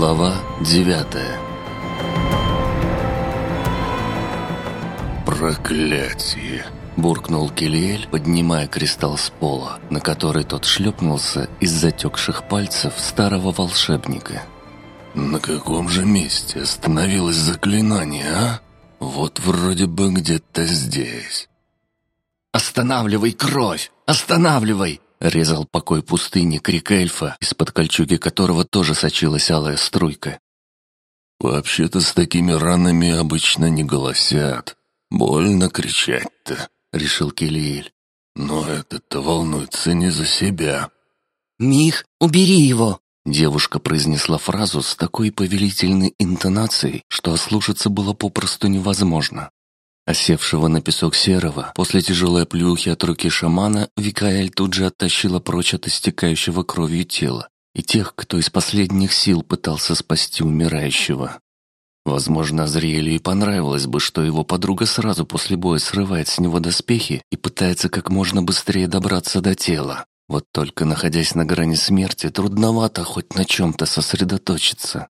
Глава девятая «Проклятие!» — буркнул Келиэль, поднимая кристалл с пола, на который тот шлепнулся из затекших пальцев старого волшебника. «На каком же месте остановилось заклинание, а? Вот вроде бы где-то здесь». «Останавливай кровь! Останавливай!» Резал покой пустыни крик эльфа, из-под кольчуги которого тоже сочилась алая струйка. «Вообще-то с такими ранами обычно не голосят. Больно кричать-то», — решил Келиэль. «Но этот-то волнуется не за себя». «Мих, убери его!» Девушка произнесла фразу с такой повелительной интонацией, что ослушаться было попросту невозможно. Осевшего на песок серого, после тяжелой плюхи от руки шамана, Викаэль тут же оттащила прочь от истекающего кровью тела и тех, кто из последних сил пытался спасти умирающего. Возможно, Азриэлю и понравилось бы, что его подруга сразу после боя срывает с него доспехи и пытается как можно быстрее добраться до тела. Вот только находясь на грани смерти, трудновато хоть на чем-то сосредоточиться.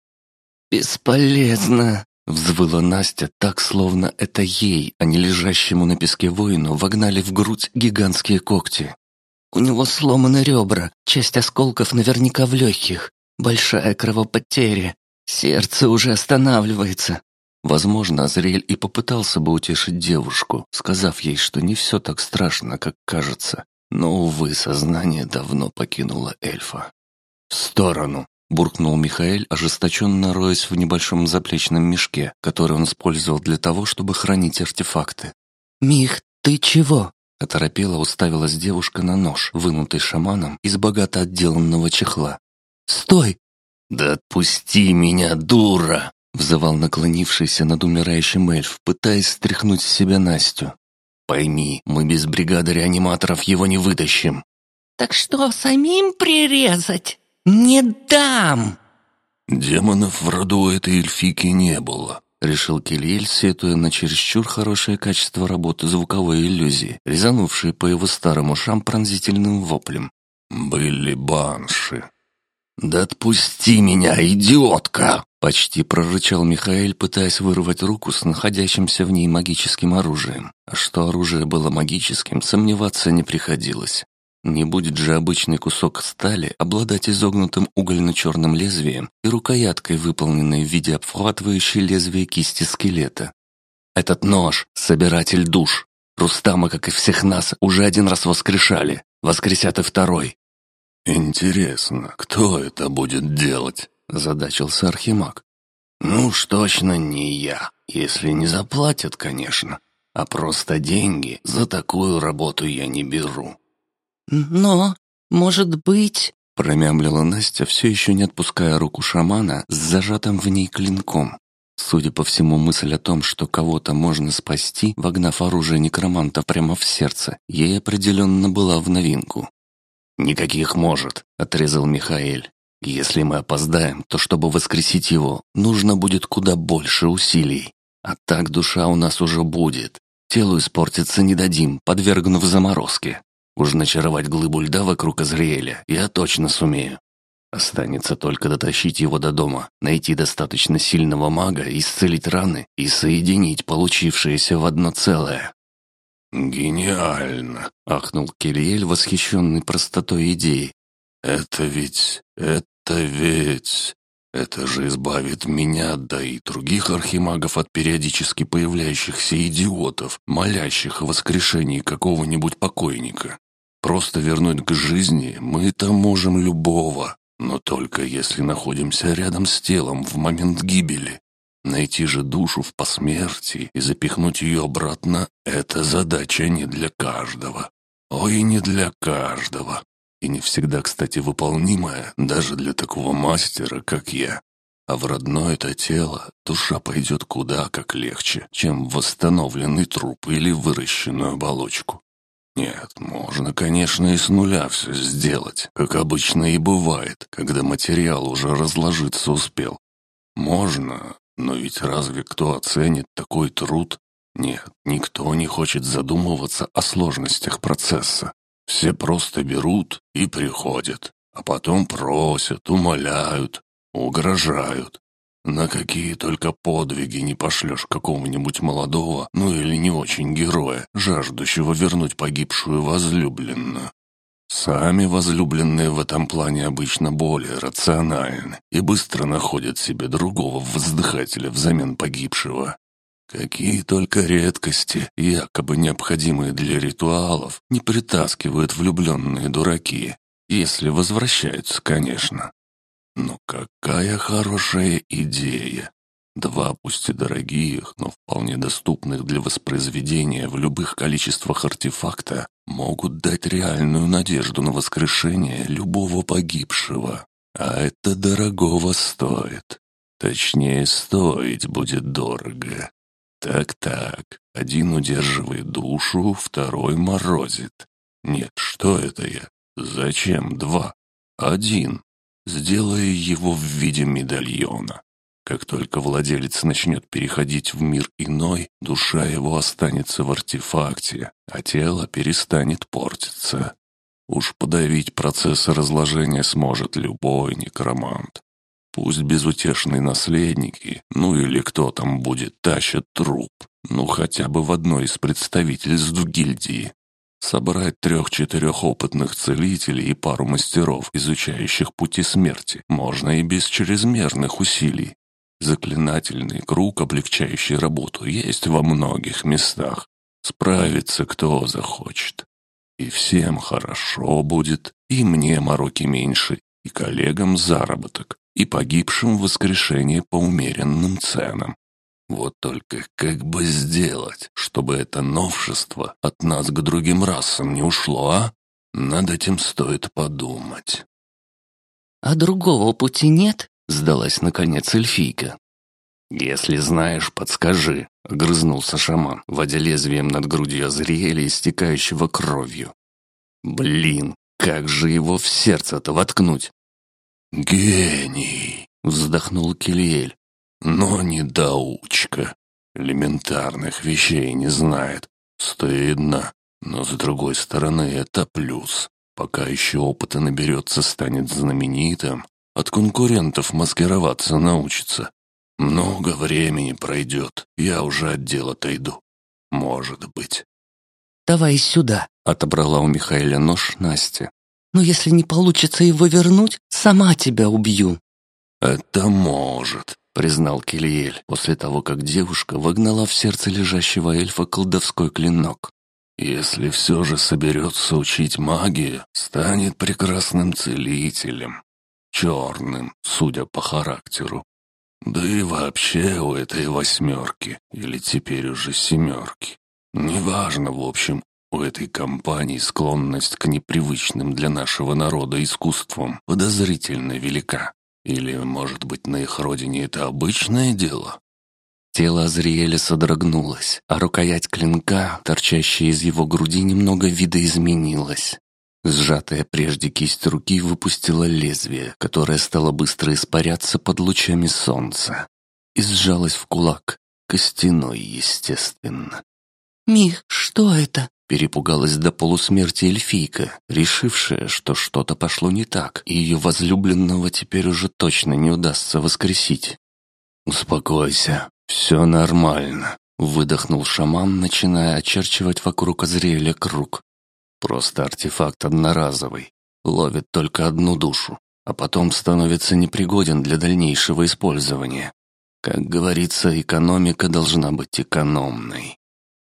«Бесполезно!» Взвыла Настя так, словно это ей, а не лежащему на песке воину, вогнали в грудь гигантские когти. «У него сломаны ребра, часть осколков наверняка в легких, большая кровопотеря, сердце уже останавливается». Возможно, Азриэль и попытался бы утешить девушку, сказав ей, что не все так страшно, как кажется. Но, увы, сознание давно покинуло эльфа. «В сторону!» Буркнул Михаэль, ожесточенно роясь в небольшом заплечном мешке, который он использовал для того, чтобы хранить артефакты. «Мих, ты чего?» Оторопела уставилась девушка на нож, вынутый шаманом из богато отделанного чехла. «Стой!» «Да отпусти меня, дура!» Взывал наклонившийся над умирающим эльф, пытаясь стряхнуть с себя Настю. «Пойми, мы без бригады реаниматоров его не вытащим». «Так что, самим прирезать?» «Не дам!» «Демонов в роду этой эльфики не было», — решил Кельель, сетуя на чересчур хорошее качество работы звуковой иллюзии, резанувшие по его старым ушам пронзительным воплем. «Были банши». «Да отпусти меня, идиотка!» — почти прорычал Михаил, пытаясь вырвать руку с находящимся в ней магическим оружием. А что оружие было магическим, сомневаться не приходилось. Не будет же обычный кусок стали обладать изогнутым угольно-черным лезвием и рукояткой, выполненной в виде обхватывающей лезвие кисти скелета. Этот нож — собиратель душ. Рустама, как и всех нас, уже один раз воскрешали. Воскресят и второй. «Интересно, кто это будет делать?» — задачился Архимаг. «Ну уж точно не я, если не заплатят, конечно. А просто деньги за такую работу я не беру». «Но, может быть...» — промямлила Настя, все еще не отпуская руку шамана с зажатым в ней клинком. Судя по всему, мысль о том, что кого-то можно спасти, вогнав оружие некроманта прямо в сердце, ей определенно была в новинку. «Никаких может», — отрезал Михаэль. «Если мы опоздаем, то чтобы воскресить его, нужно будет куда больше усилий. А так душа у нас уже будет. Телу испортиться не дадим, подвергнув заморозке. Уж начаровать глыбу льда вокруг Азриэля я точно сумею. Останется только дотащить его до дома, найти достаточно сильного мага, исцелить раны и соединить получившееся в одно целое. «Гениально!» — ахнул Кельель, восхищенный простотой идеи. «Это ведь... это ведь... Это же избавит меня, да и других архимагов от периодически появляющихся идиотов, молящих о воскрешении какого-нибудь покойника. Просто вернуть к жизни мы-то можем любого, но только если находимся рядом с телом в момент гибели. Найти же душу в посмертии и запихнуть ее обратно — это задача не для каждого. Ой, не для каждого. И не всегда, кстати, выполнимая даже для такого мастера, как я. А в родное это тело душа пойдет куда как легче, чем восстановленный труп или выращенную оболочку. Нет, можно, конечно, и с нуля все сделать, как обычно и бывает, когда материал уже разложиться успел. Можно, но ведь разве кто оценит такой труд? Нет, никто не хочет задумываться о сложностях процесса. Все просто берут и приходят, а потом просят, умоляют. Угрожают. На какие только подвиги не пошлешь какого-нибудь молодого, ну или не очень героя, жаждущего вернуть погибшую возлюбленную. Сами возлюбленные в этом плане обычно более рациональны и быстро находят себе другого воздыхателя взамен погибшего. Какие только редкости, якобы необходимые для ритуалов, не притаскивают влюбленные дураки, если возвращаются, конечно. Но какая хорошая идея! Два, пусть и дорогих, но вполне доступных для воспроизведения в любых количествах артефакта, могут дать реальную надежду на воскрешение любого погибшего. А это дорогого стоит. Точнее, стоить будет дорого. Так-так, один удерживает душу, второй морозит. Нет, что это я? Зачем два? Один. Сделай его в виде медальона. Как только владелец начнет переходить в мир иной, душа его останется в артефакте, а тело перестанет портиться. Уж подавить процесс разложения сможет любой некромант. Пусть безутешные наследники, ну или кто там будет, тащат труп, ну хотя бы в одной из представительств гильдии. Собрать трех-четырех опытных целителей и пару мастеров, изучающих пути смерти, можно и без чрезмерных усилий. Заклинательный круг, облегчающий работу, есть во многих местах. Справиться кто захочет. И всем хорошо будет, и мне мороки меньше, и коллегам заработок, и погибшим воскрешение по умеренным ценам. Вот только как бы сделать, чтобы это новшество от нас к другим расам не ушло, а? Над этим стоит подумать. «А другого пути нет?» — сдалась наконец эльфийка. «Если знаешь, подскажи», — огрызнулся шаман, водя лезвием над грудью Азриэля, истекающего кровью. «Блин, как же его в сердце-то воткнуть?» «Гений!» — вздохнул Килиэль. «Но недоучка. Элементарных вещей не знает. Стыдно. Но с другой стороны, это плюс. Пока еще опыта наберется, станет знаменитым. От конкурентов маскироваться научится. Много времени пройдет, я уже от дел отойду. Может быть. «Давай сюда», — отобрала у Михаила нож Настя. «Но если не получится его вернуть, сама тебя убью». «Это может», — признал Кильель после того, как девушка вогнала в сердце лежащего эльфа колдовской клинок. «Если все же соберется учить магию, станет прекрасным целителем. Черным, судя по характеру. Да и вообще у этой восьмерки, или теперь уже семерки, неважно, в общем, у этой компании склонность к непривычным для нашего народа искусствам подозрительно велика. Или, может быть, на их родине это обычное дело? Тело Азриэля содрогнулось, а рукоять клинка, торчащая из его груди, немного видоизменилась. Сжатая прежде кисть руки выпустила лезвие, которое стало быстро испаряться под лучами солнца. И сжалась в кулак, костяной, естественно. «Мих, что это?» — перепугалась до полусмерти эльфийка, решившая, что что-то пошло не так, и ее возлюбленного теперь уже точно не удастся воскресить. «Успокойся, все нормально», — выдохнул шаман, начиная очерчивать вокруг Азриэля круг. Просто артефакт одноразовый, ловит только одну душу, а потом становится непригоден для дальнейшего использования. Как говорится, экономика должна быть экономной.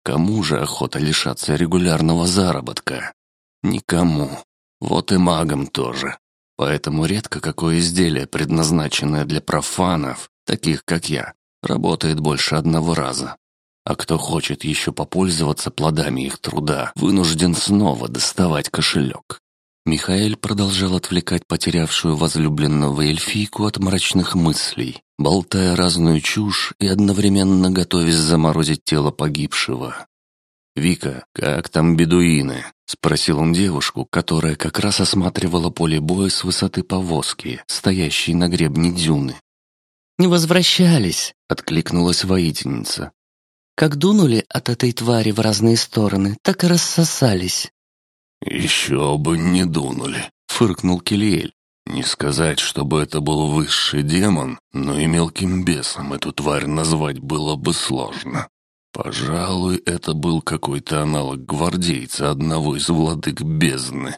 Кому же охота лишаться регулярного заработка? Никому. Вот и магам тоже. Поэтому редко какое изделие, предназначенное для профанов, таких как я, работает больше одного раза. А кто хочет еще попользоваться плодами их труда, вынужден снова доставать кошелек. Михаил продолжал отвлекать потерявшую возлюбленного эльфийку от мрачных мыслей, болтая разную чушь и одновременно готовясь заморозить тело погибшего. «Вика, как там бедуины?» — спросил он девушку, которая как раз осматривала поле боя с высоты повозки, стоящей на гребне дюны. «Не возвращались», — откликнулась воительница. Как дунули от этой твари в разные стороны, так и рассосались. «Еще бы не дунули», — фыркнул Келиэль. Не сказать, чтобы это был высший демон, но и мелким бесом эту тварь назвать было бы сложно. Пожалуй, это был какой-то аналог гвардейца одного из владык бездны.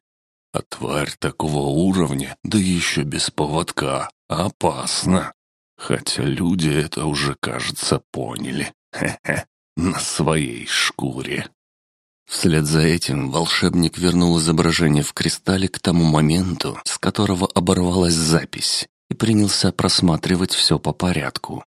А тварь такого уровня, да еще без поводка, опасно. Хотя люди это уже, кажется, поняли. Хе-хе, на своей шкуре. Вслед за этим волшебник вернул изображение в кристалле к тому моменту, с которого оборвалась запись, и принялся просматривать все по порядку.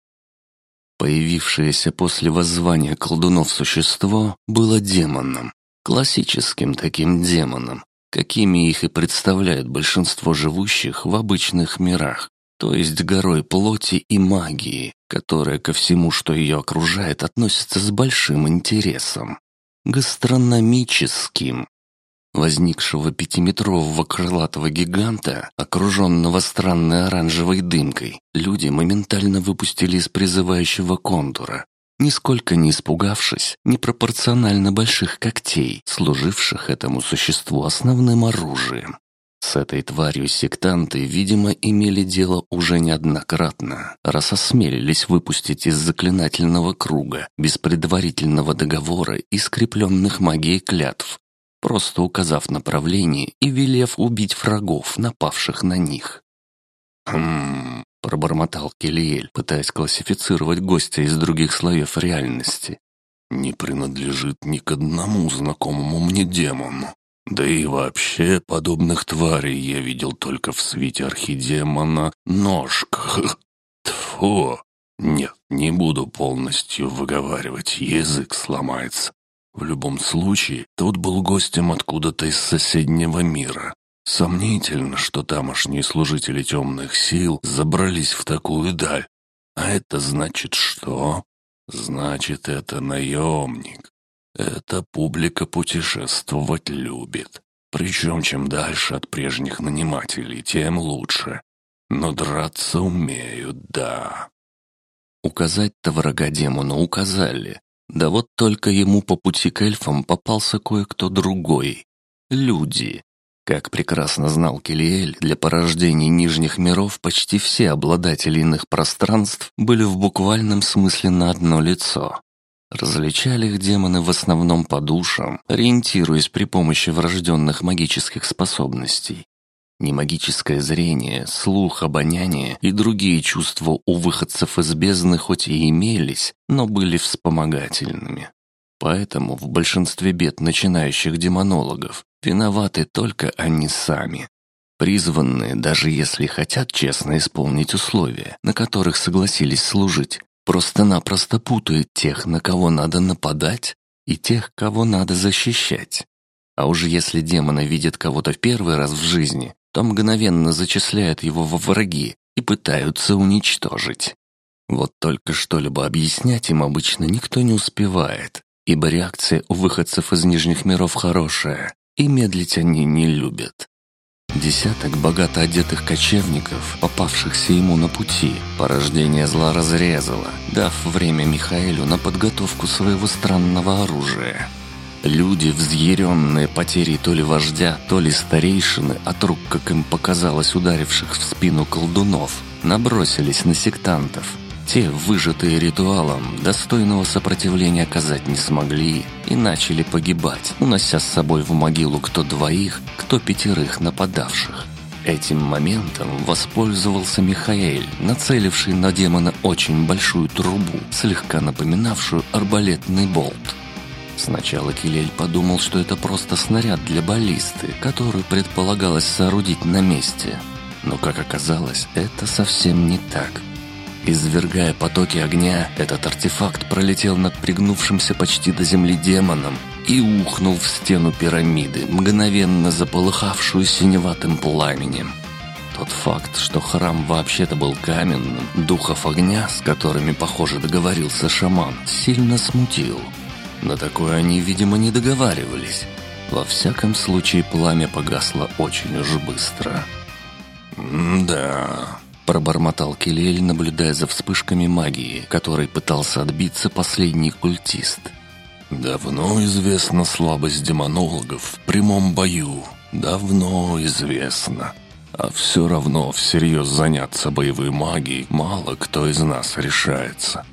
Появившееся после воззвания колдунов существо было демоном, классическим таким демоном, какими их и представляют большинство живущих в обычных мирах, то есть горой плоти и магии, которая ко всему, что ее окружает, относится с большим интересом. Гастрономическим. Возникшего пятиметрового крылатого гиганта, окруженного странной оранжевой дымкой, люди моментально выпустили из призывающего контура, нисколько не испугавшись непропорционально больших когтей, служивших этому существу основным оружием. С этой тварью сектанты, видимо, имели дело уже неоднократно, раз осмелились выпустить из заклинательного круга, без предварительного договора и скрепленных магией клятв, просто указав направление и велев убить врагов, напавших на них. Хм, пробормотал Келиэль, пытаясь классифицировать гостя из других слоев реальности. «Не принадлежит ни к одному знакомому мне демону. Да и вообще подобных тварей я видел только в свете архидемона Ножка. Тьфу! Нет, не буду полностью выговаривать, язык сломается. В любом случае, тот был гостем откуда-то из соседнего мира, Сомнительно, что тамошние служители темных сил забрались в такую даль. А это значит что? Значит, это наемник. Эта публика путешествовать любит. Причем, чем дальше от прежних нанимателей, тем лучше. Но драться умеют, да. Указать-то врага демона указали. Да вот только ему по пути к эльфам попался кое-кто другой. Люди. Как прекрасно знал Келиэль, для порождения нижних миров почти все обладатели иных пространств были в буквальном смысле на одно лицо. Различали их демоны в основном по душам, ориентируясь при помощи врожденных магических способностей. Немагическое зрение, слух, обоняние и другие чувства у выходцев из бездны хоть и имелись, но были вспомогательными. Поэтому в большинстве бед начинающих демонологов виноваты только они сами. Призванные, даже если хотят честно исполнить условия, на которых согласились служить, просто-напросто путают тех, на кого надо нападать, и тех, кого надо защищать. А уж если демоны видят кого-то в первый раз в жизни, то мгновенно зачисляют его во враги и пытаются уничтожить. Вот только что-либо объяснять им обычно никто не успевает, ибо реакция у выходцев из Нижних миров хорошая, и медлить они не любят. Десяток богато одетых кочевников, попавшихся ему на пути, порождение зла разрезало, дав время Михаэлю на подготовку своего странного оружия. Люди, взъяренные потерей то ли вождя, то ли старейшины, от рук, как им показалось, ударивших в спину колдунов, набросились на сектантов – те, выжатые ритуалом, достойного сопротивления оказать не смогли и начали погибать, унося с собой в могилу кто двоих, кто пятерых нападавших. Этим моментом воспользовался Михаэль, нацеливший на демона очень большую трубу, слегка напоминавшую арбалетный болт. Сначала Килель подумал, что это просто снаряд для баллисты, который предполагалось соорудить на месте. Но, как оказалось, это совсем не так – Извергая потоки огня, этот артефакт пролетел над пригнувшимся почти до земли демоном и ухнул в стену пирамиды, мгновенно заполыхавшую синеватым пламенем. Тот факт, что храм вообще-то был каменным, духов огня, с которыми, похоже, договорился шаман, сильно смутил. На такое они, видимо, не договаривались. Во всяком случае, пламя погасло очень уж быстро. «Да...» Пробормотал Келель, наблюдая за вспышками магии, которой пытался отбиться последний культист. «Давно известна слабость демонологов в прямом бою. Давно известно. А все равно всерьез заняться боевой магией мало кто из нас решается.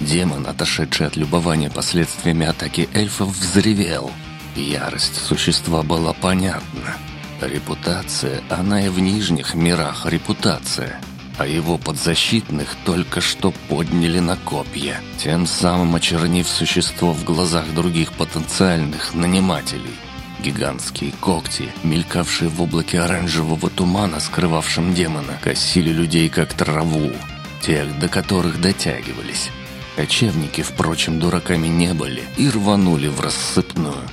Демон, отошедший от любования последствиями атаки эльфов, взревел. Ярость существа была понятна. Репутация, она и в нижних мирах репутация. А его подзащитных только что подняли на копья, тем самым очернив существо в глазах других потенциальных нанимателей. Гигантские когти, мелькавшие в облаке оранжевого тумана, скрывавшем демона, косили людей как траву, тех, до которых дотягивались. Кочевники, впрочем, дураками не были и рванули в рассыпную.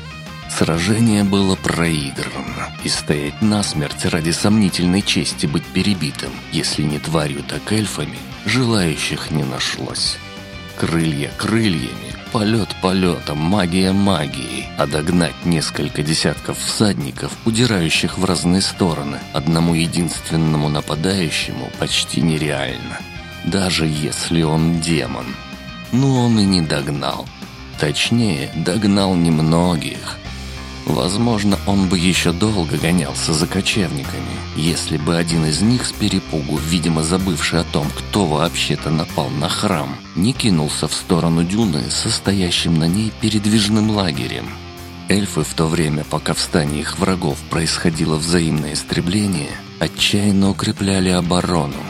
Сражение было проиграно, и стоять насмерть ради сомнительной чести быть перебитым, если не тварью, так эльфами, желающих не нашлось. Крылья крыльями, полет полетом, магия магией, а догнать несколько десятков всадников, удирающих в разные стороны, одному единственному нападающему почти нереально. Даже если он демон – но он и не догнал. Точнее, догнал немногих. Возможно, он бы еще долго гонялся за кочевниками, если бы один из них с перепугу, видимо забывший о том, кто вообще-то напал на храм, не кинулся в сторону дюны, состоящим на ней передвижным лагерем. Эльфы в то время, пока в стане их врагов происходило взаимное истребление, отчаянно укрепляли оборону.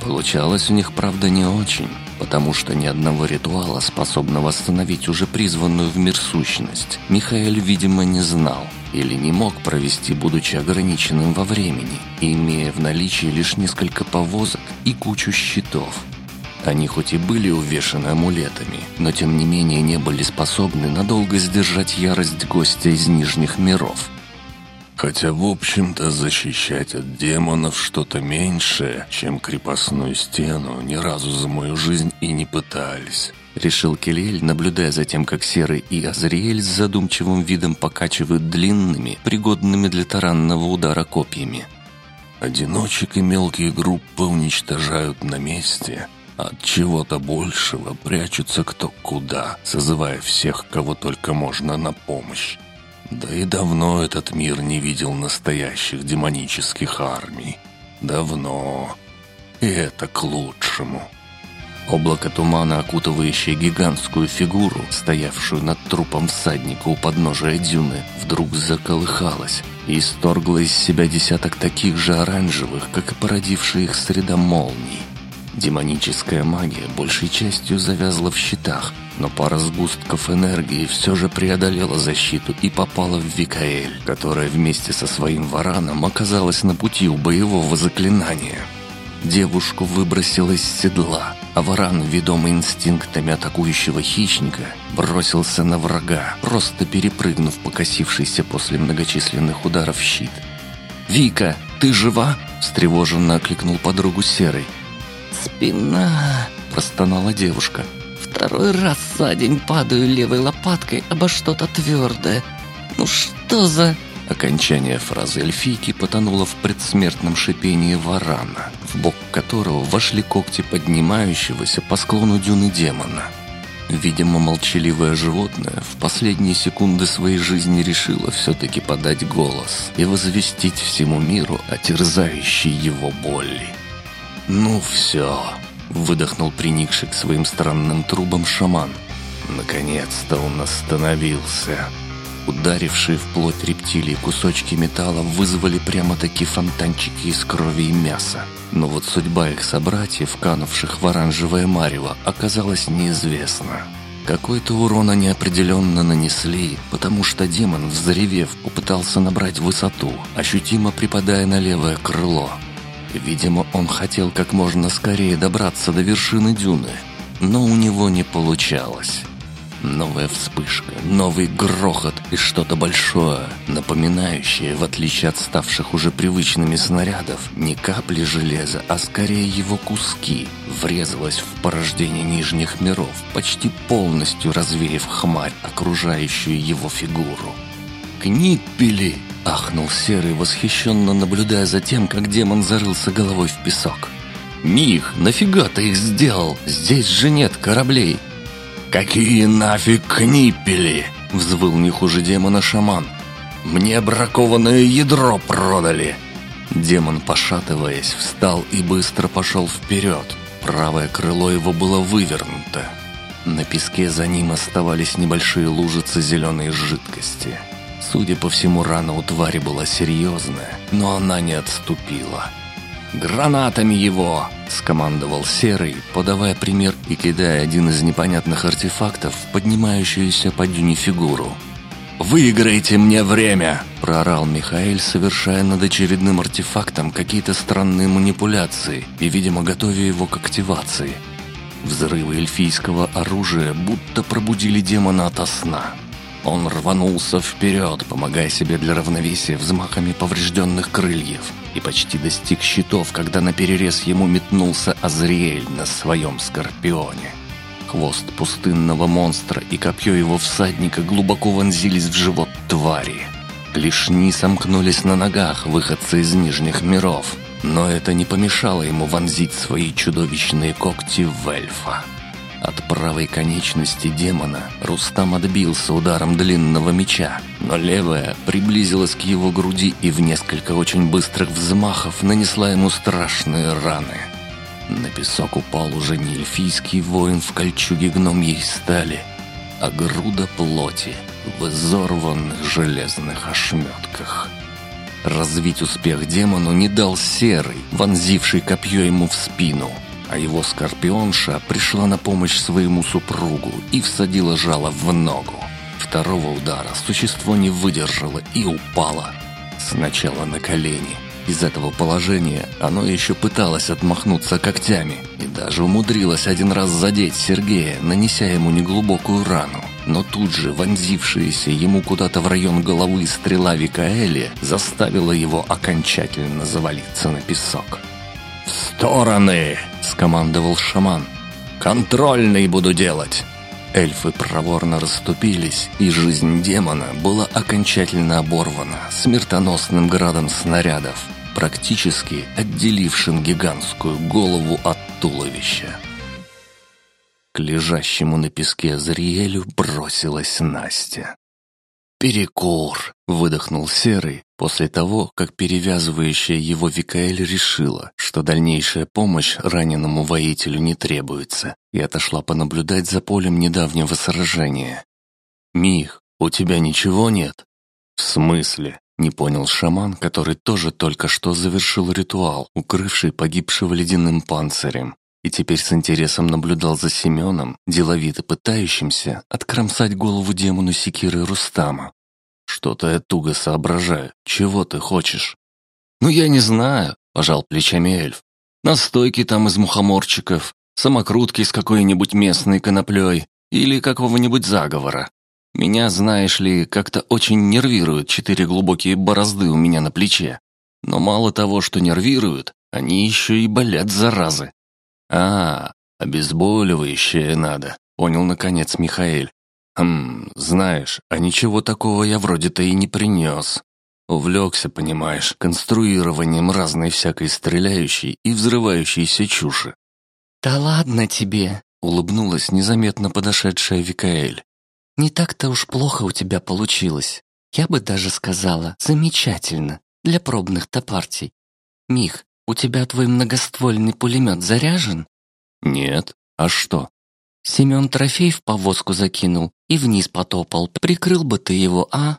Получалось у них, правда, не очень потому что ни одного ритуала, способного остановить уже призванную в мир сущность, Михаил, видимо, не знал или не мог провести, будучи ограниченным во времени, имея в наличии лишь несколько повозок и кучу щитов. Они хоть и были увешаны амулетами, но тем не менее не были способны надолго сдержать ярость гостя из Нижних миров – Хотя, в общем-то, защищать от демонов что-то меньшее, чем крепостную стену, ни разу за мою жизнь и не пытались. Решил Келель, наблюдая за тем, как Серый и Азриэль с задумчивым видом покачивают длинными, пригодными для таранного удара копьями. Одиночек и мелкие группы уничтожают на месте, от чего-то большего прячутся кто куда, созывая всех, кого только можно на помощь. Да и давно этот мир не видел настоящих демонических армий. Давно. И это к лучшему. Облако тумана, окутывающее гигантскую фигуру, стоявшую над трупом всадника у подножия дюны, вдруг заколыхалось и исторгло из себя десяток таких же оранжевых, как и породившие их среда молний. Демоническая магия большей частью завязла в щитах, но пара сгустков энергии все же преодолела защиту и попала в Викаэль, которая вместе со своим вараном оказалась на пути у боевого заклинания. Девушку выбросило из седла, а варан, ведомый инстинктами атакующего хищника, бросился на врага, просто перепрыгнув покосившийся после многочисленных ударов щит. «Вика, ты жива?» – встревоженно окликнул подругу Серый. «Спина!» – простонала девушка. «Второй раз за день падаю левой лопаткой обо что-то твердое. Ну что за...» Окончание фразы эльфийки потонуло в предсмертном шипении варана, в бок которого вошли когти поднимающегося по склону дюны демона. Видимо, молчаливое животное в последние секунды своей жизни решило все-таки подать голос и возвестить всему миру о терзающей его боли. «Ну все», — выдохнул приникший к своим странным трубам шаман. «Наконец-то он остановился». Ударившие в плоть рептилии кусочки металла вызвали прямо-таки фонтанчики из крови и мяса. Но вот судьба их собратьев, канувших в оранжевое марево, оказалась неизвестна. Какой-то урон они определенно нанесли, потому что демон, взревев, попытался набрать высоту, ощутимо припадая на левое крыло. Видимо, он хотел как можно скорее добраться до вершины дюны, но у него не получалось. Новая вспышка, новый грохот и что-то большое, напоминающее, в отличие от ставших уже привычными снарядов, не капли железа, а скорее его куски, врезалось в порождение нижних миров, почти полностью развеяв хмарь, окружающую его фигуру. «Книппели!» — ахнул Серый, восхищенно наблюдая за тем, как демон зарылся головой в песок. «Мих, нафига ты их сделал? Здесь же нет кораблей!» «Какие нафиг книппели?» — взвыл не хуже демона шаман. «Мне бракованное ядро продали!» Демон, пошатываясь, встал и быстро пошел вперед. Правое крыло его было вывернуто. На песке за ним оставались небольшие лужицы зеленой жидкости. Судя по всему, рана у твари была серьезная, но она не отступила. «Гранатами его!» — скомандовал Серый, подавая пример и кидая один из непонятных артефактов в поднимающуюся по дюне фигуру. «Выиграйте мне время!» – проорал Михаил, совершая над очередным артефактом какие-то странные манипуляции и, видимо, готовя его к активации. Взрывы эльфийского оружия будто пробудили демона ото сна. Он рванулся вперед, помогая себе для равновесия взмахами поврежденных крыльев, и почти достиг щитов, когда на перерез ему метнулся Азриэль на своем скорпионе. Хвост пустынного монстра и копье его всадника глубоко вонзились в живот твари. Клешни сомкнулись на ногах выходца из нижних миров, но это не помешало ему вонзить свои чудовищные когти в эльфа. От правой конечности демона Рустам отбился ударом длинного меча, но левая приблизилась к его груди и в несколько очень быстрых взмахов нанесла ему страшные раны. На песок упал уже не эльфийский воин в кольчуге гномьей стали, а груда плоти в изорванных железных ошметках. Развить успех демону не дал серый, вонзивший копье ему в спину – а его скорпионша пришла на помощь своему супругу и всадила жало в ногу. Второго удара существо не выдержало и упало. Сначала на колени. Из этого положения оно еще пыталось отмахнуться когтями и даже умудрилось один раз задеть Сергея, нанеся ему неглубокую рану. Но тут же вонзившаяся ему куда-то в район головы стрела Викаэли заставила его окончательно завалиться на песок. «В стороны!» — скомандовал шаман. «Контрольный буду делать!» Эльфы проворно расступились, и жизнь демона была окончательно оборвана смертоносным градом снарядов, практически отделившим гигантскую голову от туловища. К лежащему на песке Зриэлю бросилась Настя. «Перекур!» — выдохнул Серый после того, как перевязывающая его Викаэль решила, что дальнейшая помощь раненому воителю не требуется, и отошла понаблюдать за полем недавнего сражения. «Мих, у тебя ничего нет?» «В смысле?» — не понял шаман, который тоже только что завершил ритуал, укрывший погибшего ледяным панцирем, и теперь с интересом наблюдал за Семеном, деловито пытающимся откромсать голову демону секиры Рустама. «Что-то я туго соображаю. Чего ты хочешь?» «Ну, я не знаю», — пожал плечами эльф. «Настойки там из мухоморчиков, самокрутки с какой-нибудь местной коноплей или какого-нибудь заговора. Меня, знаешь ли, как-то очень нервируют четыре глубокие борозды у меня на плече. Но мало того, что нервируют, они еще и болят, заразы. «А, обезболивающее надо», — понял наконец Михаэль. «Хм, знаешь, а ничего такого я вроде-то и не принес. Увлекся, понимаешь, конструированием разной всякой стреляющей и взрывающейся чуши». «Да ладно тебе», — улыбнулась незаметно подошедшая Викаэль. «Не так-то уж плохо у тебя получилось. Я бы даже сказала, замечательно, для пробных-то партий. Мих, «У тебя твой многоствольный пулемет заряжен?» «Нет. А что?» Семен трофей в повозку закинул и вниз потопал. Прикрыл бы ты его, а?»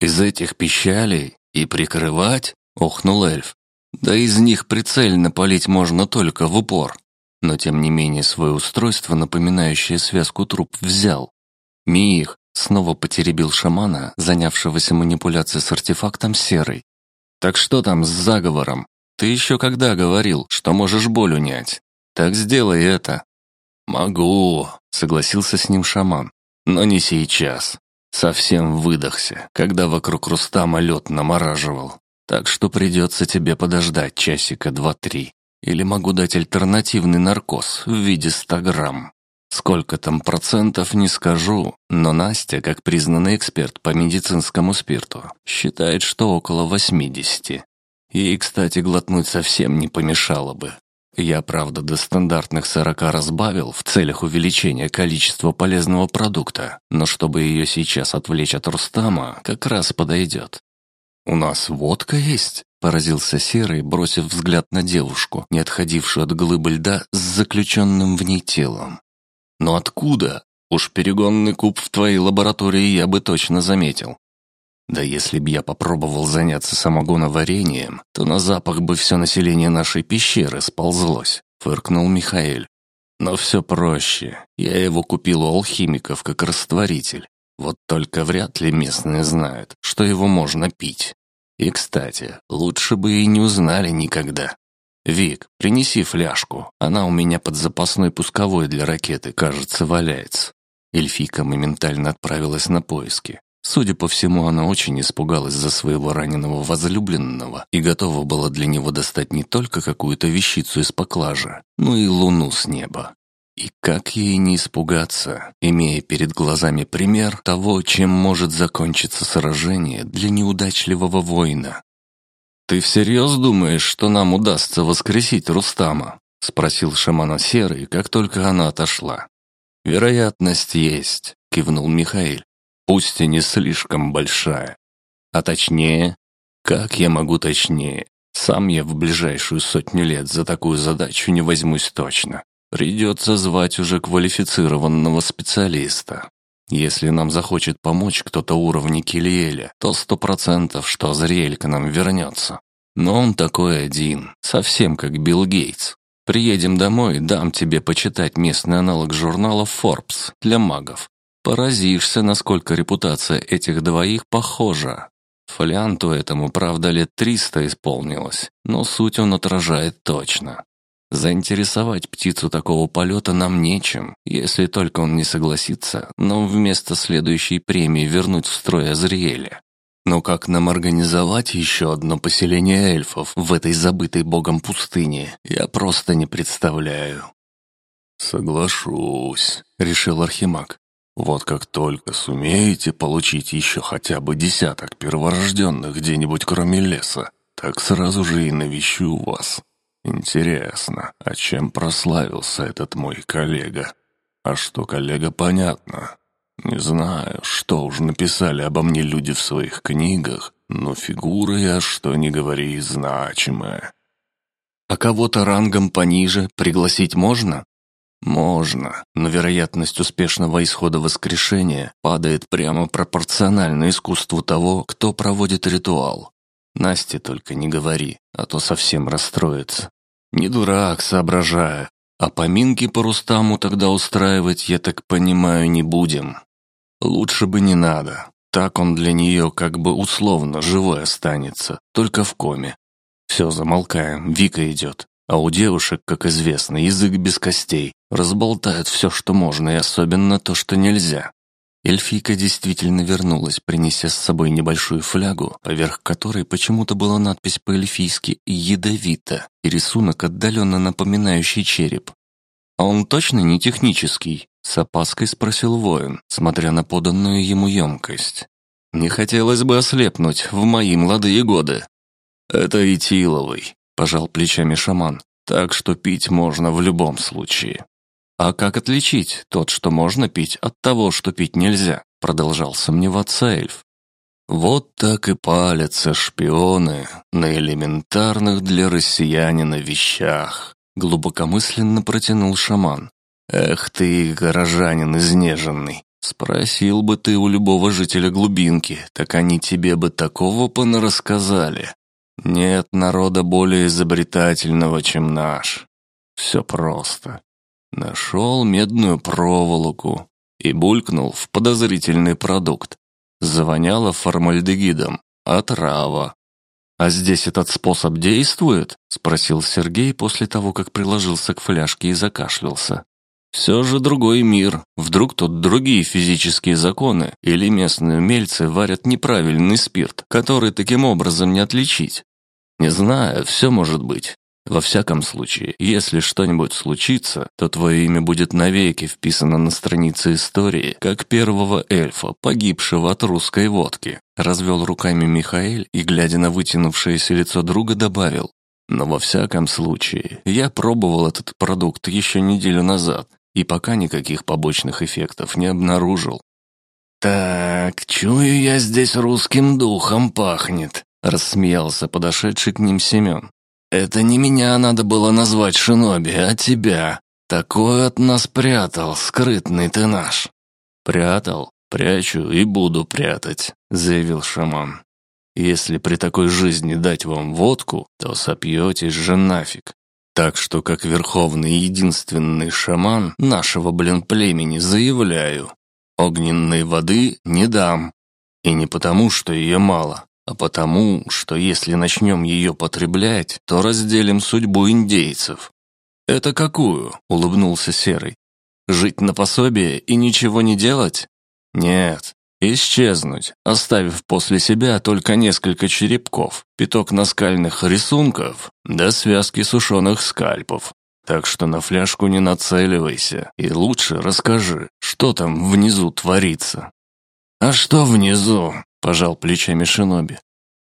«Из этих пищалей и прикрывать?» — охнул эльф. «Да из них прицельно палить можно только в упор». Но тем не менее свое устройство, напоминающее связку труб, взял. Мих снова потеребил шамана, занявшегося манипуляцией с артефактом серой. «Так что там с заговором?» Ты еще когда говорил, что можешь боль унять? Так сделай это». «Могу», — согласился с ним шаман. «Но не сейчас. Совсем выдохся, когда вокруг Рустама лед намораживал. Так что придется тебе подождать часика два-три. Или могу дать альтернативный наркоз в виде 100 грамм. Сколько там процентов, не скажу, но Настя, как признанный эксперт по медицинскому спирту, считает, что около 80. Ей, кстати, глотнуть совсем не помешало бы. Я, правда, до стандартных сорока разбавил в целях увеличения количества полезного продукта, но чтобы ее сейчас отвлечь от Рустама, как раз подойдет. у нас водка есть?» Поразился Серый, бросив взгляд на девушку, не отходившую от глыбы льда с заключенным в ней телом. «Но откуда? Уж перегонный куб в твоей лаборатории я бы точно заметил. Да если б я попробовал заняться самогоноварением, то на запах бы все население нашей пещеры сползлось», — фыркнул Михаил. «Но все проще. Я его купил у алхимиков как растворитель. Вот только вряд ли местные знают, что его можно пить. И, кстати, лучше бы и не узнали никогда. «Вик, принеси фляжку. Она у меня под запасной пусковой для ракеты, кажется, валяется». Эльфийка моментально отправилась на поиски. Судя по всему, она очень испугалась за своего раненого возлюбленного и готова была для него достать не только какую-то вещицу из поклажа, но и луну с неба. И как ей не испугаться, имея перед глазами пример того, чем может закончиться сражение для неудачливого воина? «Ты всерьез думаешь, что нам удастся воскресить Рустама?» — спросил шамана Серый, как только она отошла. «Вероятность есть», — кивнул Михаил. «Пусть и не слишком большая. А точнее, как я могу точнее? Сам я в ближайшую сотню лет за такую задачу не возьмусь точно. Придется звать уже квалифицированного специалиста. Если нам захочет помочь кто-то уровня Килиэля, то сто процентов, что Азриэль к нам вернется. Но он такой один, совсем как Билл Гейтс. Приедем домой, дам тебе почитать местный аналог журнала Forbes для магов. Поразишься, насколько репутация этих двоих похожа. Фолианту этому, правда, лет триста исполнилось, но суть он отражает точно. Заинтересовать птицу такого полета нам нечем, если только он не согласится но вместо следующей премии вернуть в строй Азриэля. Но как нам организовать еще одно поселение эльфов в этой забытой богом пустыне, я просто не представляю. «Соглашусь», — решил Архимаг. «Вот как только сумеете получить еще хотя бы десяток перворожденных где-нибудь кроме леса, так сразу же и навещу вас. Интересно, а чем прославился этот мой коллега? А что коллега, понятно. Не знаю, что уж написали обо мне люди в своих книгах, но фигура я, что ни говори, значимая. А кого-то рангом пониже пригласить можно? Можно, но вероятность успешного исхода воскрешения падает прямо пропорционально искусству того, кто проводит ритуал. Насте только не говори, а то совсем расстроится. Не дурак, соображаю. А поминки по Рустаму тогда устраивать, я так понимаю, не будем. Лучше бы не надо. Так он для нее как бы условно живой останется, только в коме. Все, замолкаем, Вика идет. А у девушек, как известно, язык без костей. Разболтают все, что можно, и особенно то, что нельзя. Эльфийка действительно вернулась, принеся с собой небольшую флягу, поверх которой почему-то была надпись по-эльфийски «Ядовито» и рисунок, отдаленно напоминающий череп. «А он точно не технический?» — с опаской спросил воин, смотря на поданную ему емкость. «Не хотелось бы ослепнуть в мои молодые годы». «Это Итиловый», — пожал плечами шаман, «так что пить можно в любом случае». «А как отличить тот, что можно пить, от того, что пить нельзя?» Продолжал сомневаться эльф. «Вот так и палятся шпионы на элементарных для россиянина вещах», глубокомысленно протянул шаман. «Эх ты, горожанин изнеженный, спросил бы ты у любого жителя глубинки, так они тебе бы такого понарассказали. Нет народа более изобретательного, чем наш. Все просто. Нашел медную проволоку и булькнул в подозрительный продукт. Завоняло формальдегидом, отрава. «А здесь этот способ действует?» — спросил Сергей после того, как приложился к фляжке и закашлялся. «Все же другой мир. Вдруг тут другие физические законы, или местные умельцы варят неправильный спирт, который таким образом не отличить? Не знаю, все может быть. Во всяком случае, если что-нибудь случится, то твое имя будет навеки вписано на странице истории, как первого эльфа, погибшего от русской водки. Развел руками Михаил и, глядя на вытянувшееся лицо друга, добавил. Но во всяком случае, я пробовал этот продукт еще неделю назад, и пока никаких побочных эффектов не обнаружил. «Так, чую я здесь русским духом пахнет», — рассмеялся подошедший к ним Семен. «Это не меня надо было назвать Шиноби, а тебя. Такой от нас прятал, скрытный ты наш». «Прятал, прячу и буду прятать», — заявил шаман. «Если при такой жизни дать вам водку, то сопьетесь же нафиг. Так что, как верховный единственный шаман нашего, блин, племени, заявляю, огненной воды не дам. И не потому, что ее мало, а потому, что если начнем ее потреблять, то разделим судьбу индейцев. «Это какую?» — улыбнулся Серый. «Жить на пособие и ничего не делать? Нет, исчезнуть, оставив после себя только несколько черепков, пяток наскальных рисунков да связки сушеных скальпов. Так что на фляжку не нацеливайся и лучше расскажи, что там внизу творится». «А что внизу?» — пожал плечами Шиноби.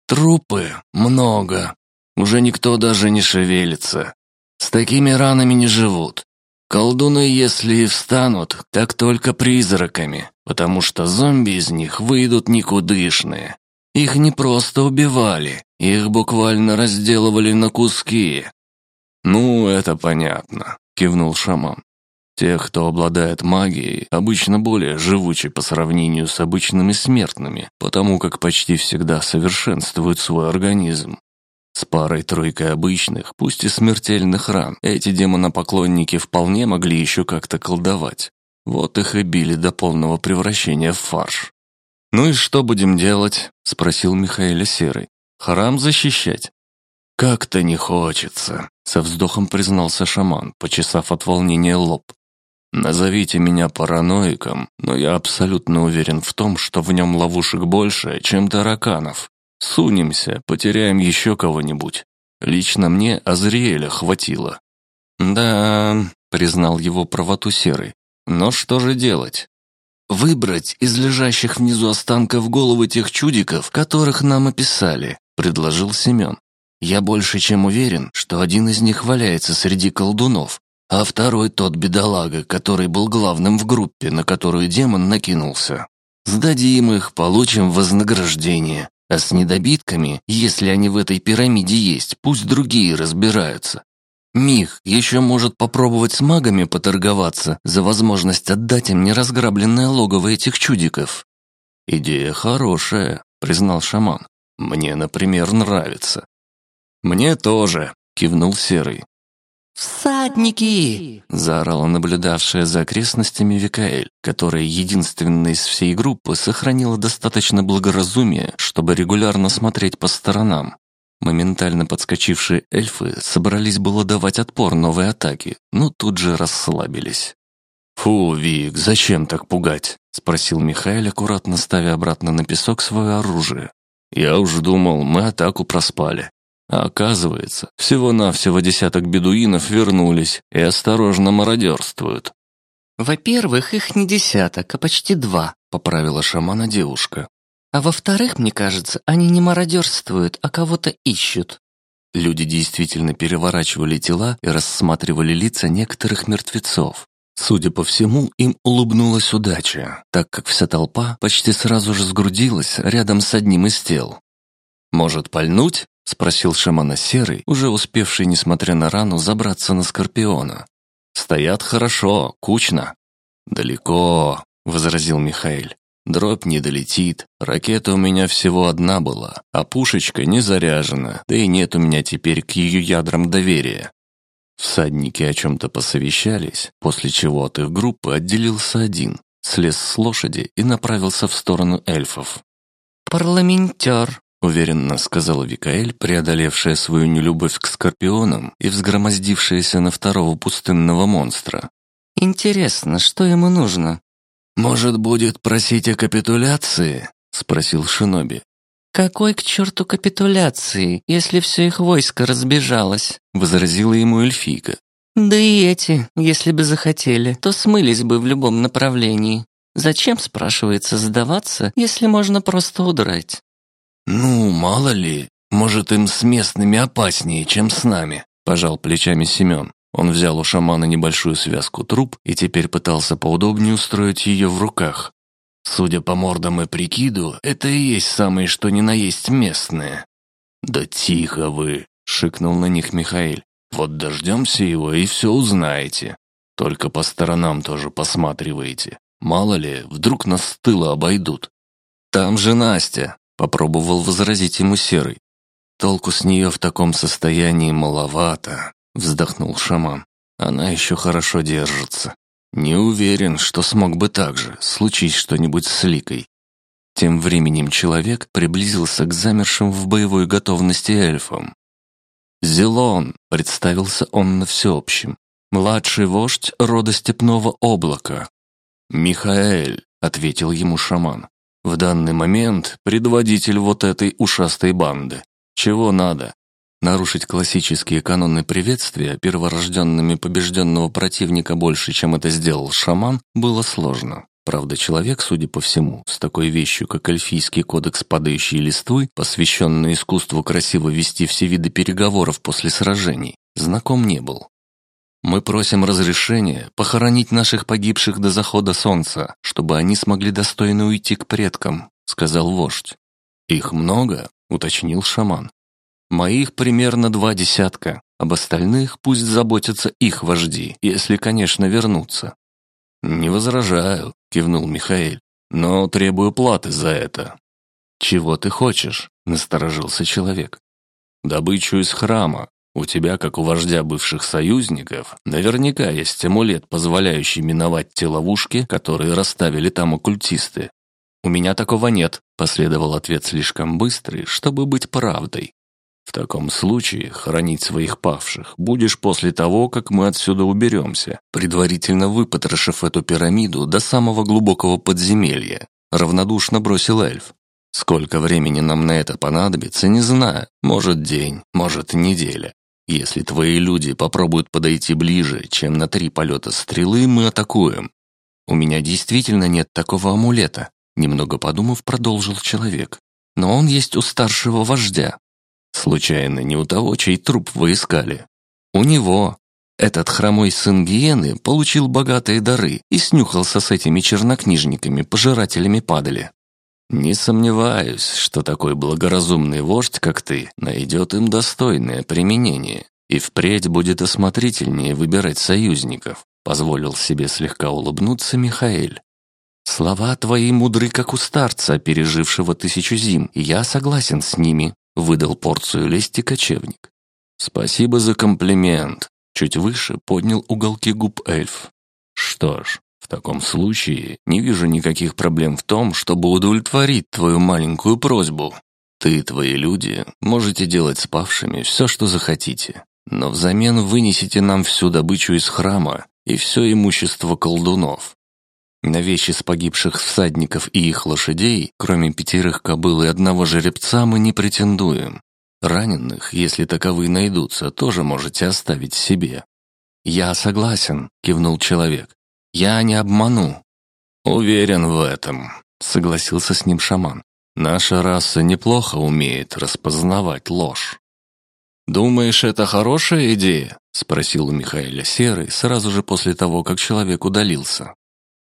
«Трупы много. Уже никто даже не шевелится. С такими ранами не живут. Колдуны, если и встанут, так только призраками, потому что зомби из них выйдут никудышные. Их не просто убивали, их буквально разделывали на куски. «Ну, это понятно», — кивнул шаман. Тех, кто обладает магией, обычно более живучи по сравнению с обычными смертными, потому как почти всегда совершенствуют свой организм. С парой-тройкой обычных, пусть и смертельных ран, эти демонопоклонники вполне могли еще как-то колдовать. Вот их и били до полного превращения в фарш. «Ну и что будем делать?» — спросил Михаил Серый. «Храм защищать?» «Как-то не хочется», — со вздохом признался шаман, почесав от волнения лоб. Назовите меня параноиком, но я абсолютно уверен в том, что в нем ловушек больше, чем тараканов. Сунемся, потеряем еще кого-нибудь. Лично мне Азриэля хватило. Да, признал его правоту Серый. Но что же делать? Выбрать из лежащих внизу останков головы тех чудиков, которых нам описали, предложил Семен. Я больше чем уверен, что один из них валяется среди колдунов, а второй тот бедолага, который был главным в группе, на которую демон накинулся. Сдадим их, получим вознаграждение. А с недобитками, если они в этой пирамиде есть, пусть другие разбираются. Мих еще может попробовать с магами поторговаться за возможность отдать им неразграбленное логово этих чудиков. «Идея хорошая», — признал шаман. «Мне, например, нравится». «Мне тоже», — кивнул Серый. «Всадники!» – заорала наблюдавшая за окрестностями Викаэль, которая единственная из всей группы сохранила достаточно благоразумия, чтобы регулярно смотреть по сторонам. Моментально подскочившие эльфы собрались было давать отпор новой атаке, но тут же расслабились. «Фу, Вик, зачем так пугать?» – спросил Михаил, аккуратно ставя обратно на песок свое оружие. «Я уж думал, мы атаку проспали». А оказывается, всего-навсего десяток бедуинов вернулись и осторожно мародерствуют. «Во-первых, их не десяток, а почти два», — поправила шамана девушка. «А во-вторых, мне кажется, они не мародерствуют, а кого-то ищут». Люди действительно переворачивали тела и рассматривали лица некоторых мертвецов. Судя по всему, им улыбнулась удача, так как вся толпа почти сразу же сгрудилась рядом с одним из тел. «Может, пальнуть?» — спросил шамана Серый, уже успевший, несмотря на рану, забраться на Скорпиона. «Стоят хорошо, кучно». «Далеко», — возразил Михаил. «Дробь не долетит, ракета у меня всего одна была, а пушечка не заряжена, да и нет у меня теперь к ее ядрам доверия». Всадники о чем-то посовещались, после чего от их группы отделился один, слез с лошади и направился в сторону эльфов. «Парламентер», уверенно сказала Викаэль, преодолевшая свою нелюбовь к скорпионам и взгромоздившаяся на второго пустынного монстра. «Интересно, что ему нужно?» «Может, будет просить о капитуляции?» — спросил Шиноби. «Какой к черту капитуляции, если все их войско разбежалось?» — возразила ему эльфийка. «Да и эти, если бы захотели, то смылись бы в любом направлении. Зачем, спрашивается, сдаваться, если можно просто удрать?» «Ну, мало ли, может, им с местными опаснее, чем с нами», – пожал плечами Семен. Он взял у шамана небольшую связку труб и теперь пытался поудобнее устроить ее в руках. Судя по мордам и прикиду, это и есть самые что ни на есть местные. «Да тихо вы!» — шикнул на них Михаил. «Вот дождемся его и все узнаете. Только по сторонам тоже посматривайте. Мало ли, вдруг нас с тыла обойдут». «Там же Настя!» — попробовал возразить ему Серый. «Толку с нее в таком состоянии маловато», — вздохнул шаман. «Она еще хорошо держится. Не уверен, что смог бы так же, случись что-нибудь с Ликой». Тем временем человек приблизился к замершим в боевой готовности эльфам. «Зелон», — представился он на всеобщем, — «младший вождь рода степного облака». «Михаэль», — ответил ему шаман, — «в данный момент предводитель вот этой ушастой банды. Чего надо?» Нарушить классические каноны приветствия перворожденными побежденного противника больше, чем это сделал шаман, было сложно. Правда, человек, судя по всему, с такой вещью, как эльфийский кодекс падающей листвы, посвященный искусству красиво вести все виды переговоров после сражений, знаком не был. Мы просим разрешения похоронить наших погибших до захода солнца, чтобы они смогли достойно уйти к предкам», — сказал вождь. «Их много?» — уточнил шаман. «Моих примерно два десятка. Об остальных пусть заботятся их вожди, если, конечно, вернутся». «Не возражаю», — кивнул Михаил, «но требую платы за это». «Чего ты хочешь?» — насторожился человек. «Добычу из храма. У тебя, как у вождя бывших союзников, наверняка есть амулет, позволяющий миновать те ловушки, которые расставили там оккультисты. «У меня такого нет», — последовал ответ слишком быстрый, чтобы быть правдой. «В таком случае хоронить своих павших будешь после того, как мы отсюда уберемся, предварительно выпотрошив эту пирамиду до самого глубокого подземелья», — равнодушно бросил эльф. «Сколько времени нам на это понадобится, не знаю. Может, день, может, неделя. Если твои люди попробуют подойти ближе, чем на три полета стрелы, мы атакуем. У меня действительно нет такого амулета, немного подумав, продолжил человек. Но он есть у старшего вождя. Случайно не у того, чей труп вы искали. У него. Этот хромой сын Гиены получил богатые дары и снюхался с этими чернокнижниками, пожирателями падали. Не сомневаюсь, что такой благоразумный вождь, как ты, найдет им достойное применение и впредь будет осмотрительнее выбирать союзников, позволил себе слегка улыбнуться Михаэль. Слова твои мудры, как у старца, пережившего тысячу зим, и я согласен с ними, выдал порцию лести кочевник. Спасибо за комплимент. Чуть выше поднял уголки губ эльф. Что ж, в таком случае не вижу никаких проблем в том, чтобы удовлетворить твою маленькую просьбу. Ты и твои люди можете делать с павшими все, что захотите, но взамен вынесите нам всю добычу из храма и все имущество колдунов. На вещи с погибших всадников и их лошадей, кроме пятерых кобыл и одного жеребца, мы не претендуем. Раненых, если таковые найдутся, тоже можете оставить себе». «Я согласен», — кивнул человек. Я не обману». «Уверен в этом», — согласился с ним шаман. «Наша раса неплохо умеет распознавать ложь». «Думаешь, это хорошая идея?» — спросил у Михаила Серый сразу же после того, как человек удалился.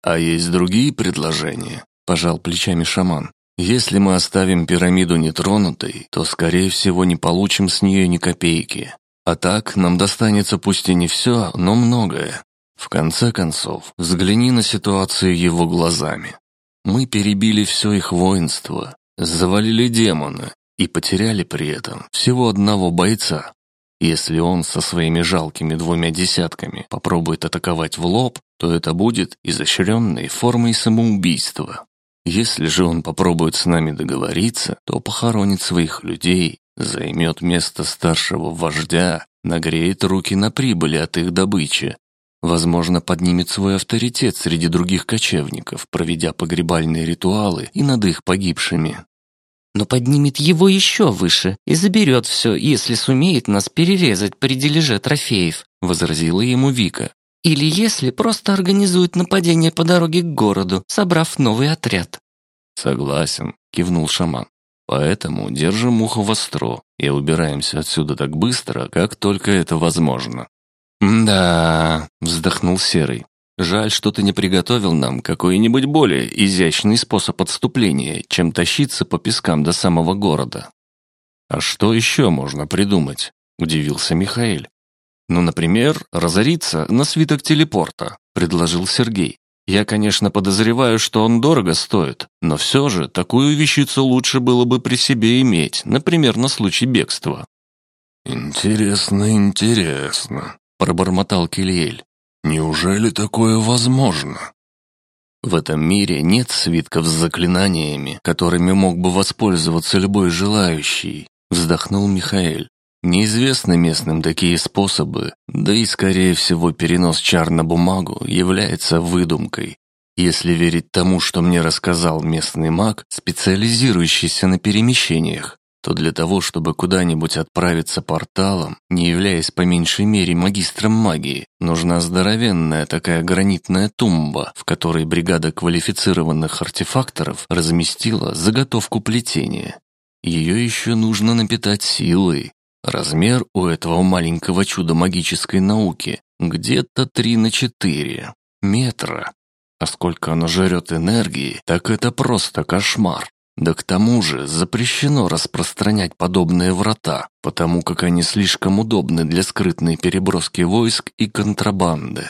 «А есть другие предложения?» — пожал плечами шаман. «Если мы оставим пирамиду нетронутой, то, скорее всего, не получим с нее ни копейки. А так нам достанется пусть и не все, но многое. В конце концов, взгляни на ситуацию его глазами. Мы перебили все их воинство, завалили демона и потеряли при этом всего одного бойца. Если он со своими жалкими двумя десятками попробует атаковать в лоб, то это будет изощренной формой самоубийства. Если же он попробует с нами договориться, то похоронит своих людей, займет место старшего вождя, нагреет руки на прибыли от их добычи, Возможно, поднимет свой авторитет среди других кочевников, проведя погребальные ритуалы и над их погибшими. Но поднимет его еще выше и заберет все, если сумеет нас перерезать при дележе трофеев», — возразила ему Вика. «Или если просто организует нападение по дороге к городу, собрав новый отряд». «Согласен», — кивнул шаман. «Поэтому держим ухо востро и убираемся отсюда так быстро, как только это возможно. «Да», — вздохнул Серый. «Жаль, что ты не приготовил нам какой-нибудь более изящный способ отступления, чем тащиться по пескам до самого города». «А что еще можно придумать?» – удивился Михаил. «Ну, например, разориться на свиток телепорта», – предложил Сергей. «Я, конечно, подозреваю, что он дорого стоит, но все же такую вещицу лучше было бы при себе иметь, например, на случай бегства». «Интересно, интересно», – пробормотал Кильель. «Неужели такое возможно?» В этом мире нет свитков с заклинаниями, которыми мог бы воспользоваться любой желающий, вздохнул Михаил. Неизвестны местным такие способы, да и, скорее всего, перенос чар на бумагу является выдумкой. Если верить тому, что мне рассказал местный маг, специализирующийся на перемещениях, то для того, чтобы куда-нибудь отправиться порталом, не являясь по меньшей мере магистром магии, нужна здоровенная такая гранитная тумба, в которой бригада квалифицированных артефакторов разместила заготовку плетения. Ее еще нужно напитать силой. Размер у этого маленького чуда магической науки где-то 3 на 4 метра. А сколько оно жрет энергии, так это просто кошмар. Да к тому же запрещено распространять подобные врата, потому как они слишком удобны для скрытной переброски войск и контрабанды.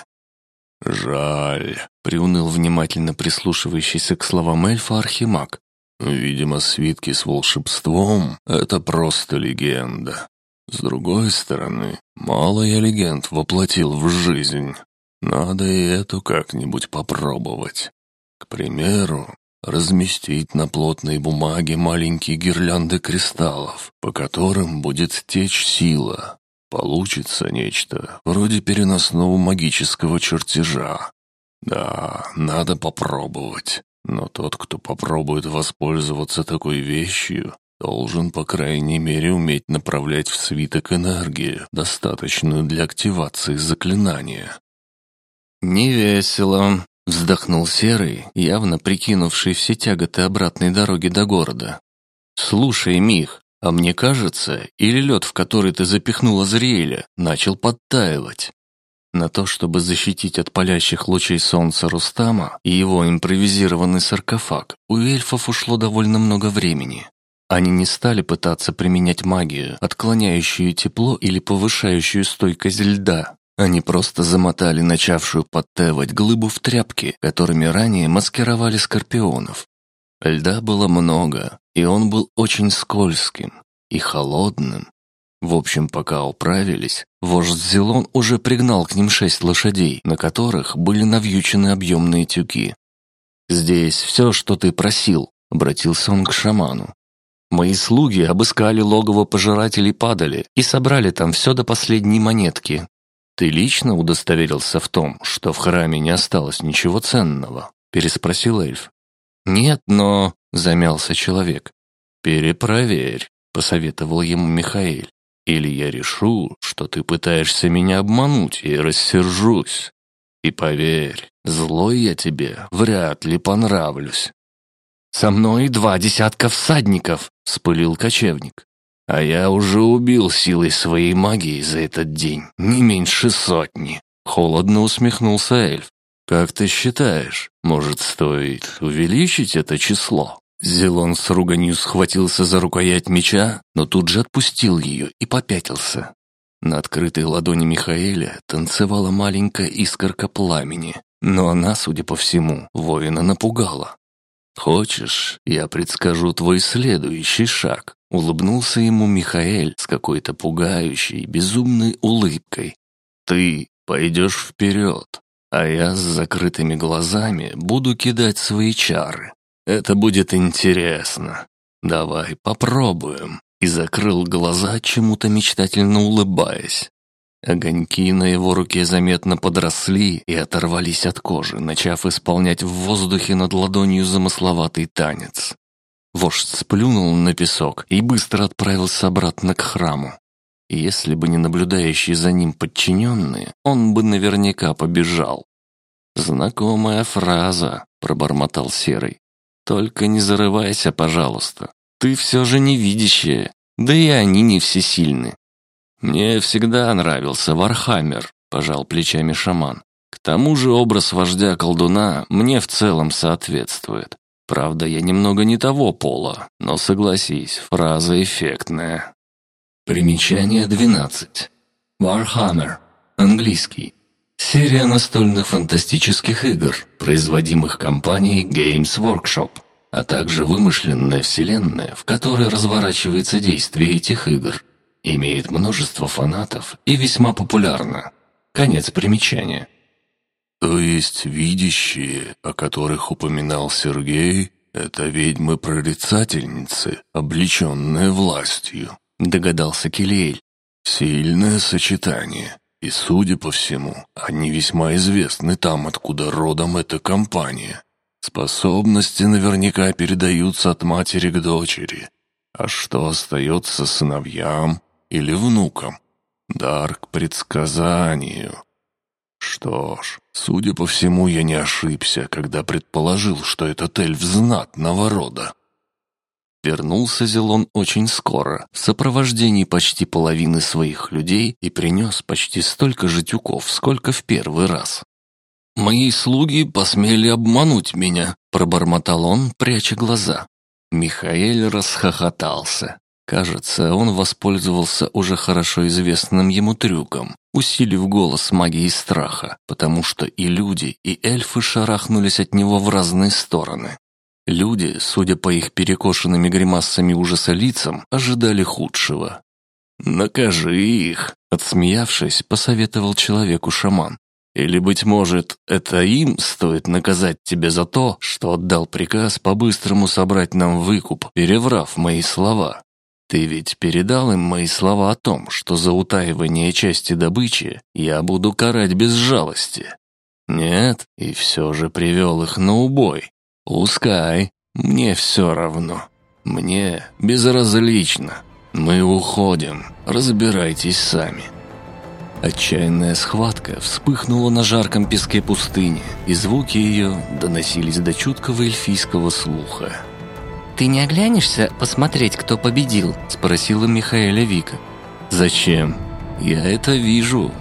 «Жаль», — приуныл внимательно прислушивающийся к словам эльфа Архимаг. Видимо, свитки с волшебством — это просто легенда. С другой стороны, мало я легенд воплотил в жизнь. Надо и эту как-нибудь попробовать. К примеру, разместить на плотной бумаге маленькие гирлянды кристаллов, по которым будет течь сила. Получится нечто вроде переносного магического чертежа. Да, надо попробовать. Но тот, кто попробует воспользоваться такой вещью, должен, по крайней мере, уметь направлять в свиток энергию, достаточную для активации заклинания. «Невесело», — вздохнул Серый, явно прикинувший все тяготы обратной дороги до города. «Слушай, Мих, а мне кажется, или лед, в который ты запихнула Зриэля, начал подтаивать?» На то, чтобы защитить от палящих лучей солнца Рустама и его импровизированный саркофаг, у эльфов ушло довольно много времени. Они не стали пытаться применять магию, отклоняющую тепло или повышающую стойкость льда. Они просто замотали начавшую подтаивать глыбу в тряпки, которыми ранее маскировали скорпионов. Льда было много, и он был очень скользким и холодным, в общем, пока управились, вождь Зелон уже пригнал к ним шесть лошадей, на которых были навьючены объемные тюки. «Здесь все, что ты просил», — обратился он к шаману. «Мои слуги обыскали логово пожирателей падали и собрали там все до последней монетки. Ты лично удостоверился в том, что в храме не осталось ничего ценного?» — переспросил эльф. «Нет, но...» — замялся человек. «Перепроверь», — посоветовал ему Михаил. Или я решу, что ты пытаешься меня обмануть и рассержусь. И поверь, злой я тебе вряд ли понравлюсь. «Со мной два десятка всадников», — вспылил кочевник. «А я уже убил силой своей магии за этот день не меньше сотни», — холодно усмехнулся эльф. «Как ты считаешь, может, стоит увеличить это число?» Зелон с руганью схватился за рукоять меча, но тут же отпустил ее и попятился. На открытой ладони Михаэля танцевала маленькая искорка пламени, но она, судя по всему, воина напугала. «Хочешь, я предскажу твой следующий шаг?» Улыбнулся ему Михаэль с какой-то пугающей, безумной улыбкой. «Ты пойдешь вперед, а я с закрытыми глазами буду кидать свои чары. Это будет интересно. Давай попробуем. И закрыл глаза, чему-то мечтательно улыбаясь. Огоньки на его руке заметно подросли и оторвались от кожи, начав исполнять в воздухе над ладонью замысловатый танец. Вождь сплюнул на песок и быстро отправился обратно к храму. Если бы не наблюдающие за ним подчиненные, он бы наверняка побежал. «Знакомая фраза», — пробормотал Серый. Только не зарывайся, пожалуйста. Ты все же невидящая, да и они не всесильны. Мне всегда нравился Warhammer, пожал плечами шаман. К тому же образ вождя колдуна мне в целом соответствует. Правда, я немного не того пола, но согласись, фраза эффектная. Примечание 12. Warhammer. Английский. Серия настольных фантастических игр, производимых компанией Games Workshop, а также вымышленная вселенная, в которой разворачивается действие этих игр. Имеет множество фанатов и весьма популярна. Конец примечания. То есть видящие, о которых упоминал Сергей, это ведьмы-прорицательницы, облеченные властью, догадался Килиэль. Сильное сочетание. И, судя по всему, они весьма известны там, откуда родом эта компания. Способности наверняка передаются от матери к дочери. А что остается сыновьям или внукам? Дар к предсказанию. Что ж, судя по всему, я не ошибся, когда предположил, что этот эльф знатного рода. Вернулся Зелон очень скоро, в сопровождении почти половины своих людей и принес почти столько же тюков, сколько в первый раз. «Мои слуги посмели обмануть меня», — пробормотал он, пряча глаза. Михаэль расхохотался. Кажется, он воспользовался уже хорошо известным ему трюком, усилив голос магии страха, потому что и люди, и эльфы шарахнулись от него в разные стороны. Люди, судя по их перекошенными гримасами ужаса лицам, ожидали худшего. «Накажи их!» — отсмеявшись, посоветовал человеку шаман. «Или, быть может, это им стоит наказать тебя за то, что отдал приказ по-быстрому собрать нам выкуп, переврав мои слова?» Ты ведь передал им мои слова о том, что за утаивание части добычи я буду карать без жалости. Нет, и все же привел их на убой. Пускай, мне все равно. Мне безразлично. Мы уходим, разбирайтесь сами. Отчаянная схватка вспыхнула на жарком песке пустыни, и звуки ее доносились до чуткого эльфийского слуха. «Ты не оглянешься посмотреть, кто победил?» – спросила Михаэля Вика. «Зачем? Я это вижу.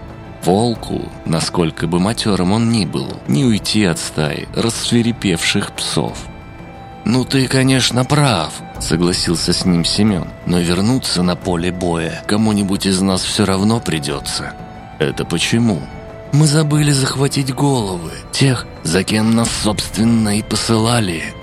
Волку, насколько бы матерым он ни был, не уйти от стаи рассверепевших псов». «Ну ты, конечно, прав», — согласился с ним Семен. «Но вернуться на поле боя кому-нибудь из нас все равно придется». «Это почему?» «Мы забыли захватить головы тех, за кем нас, собственно, и посылали».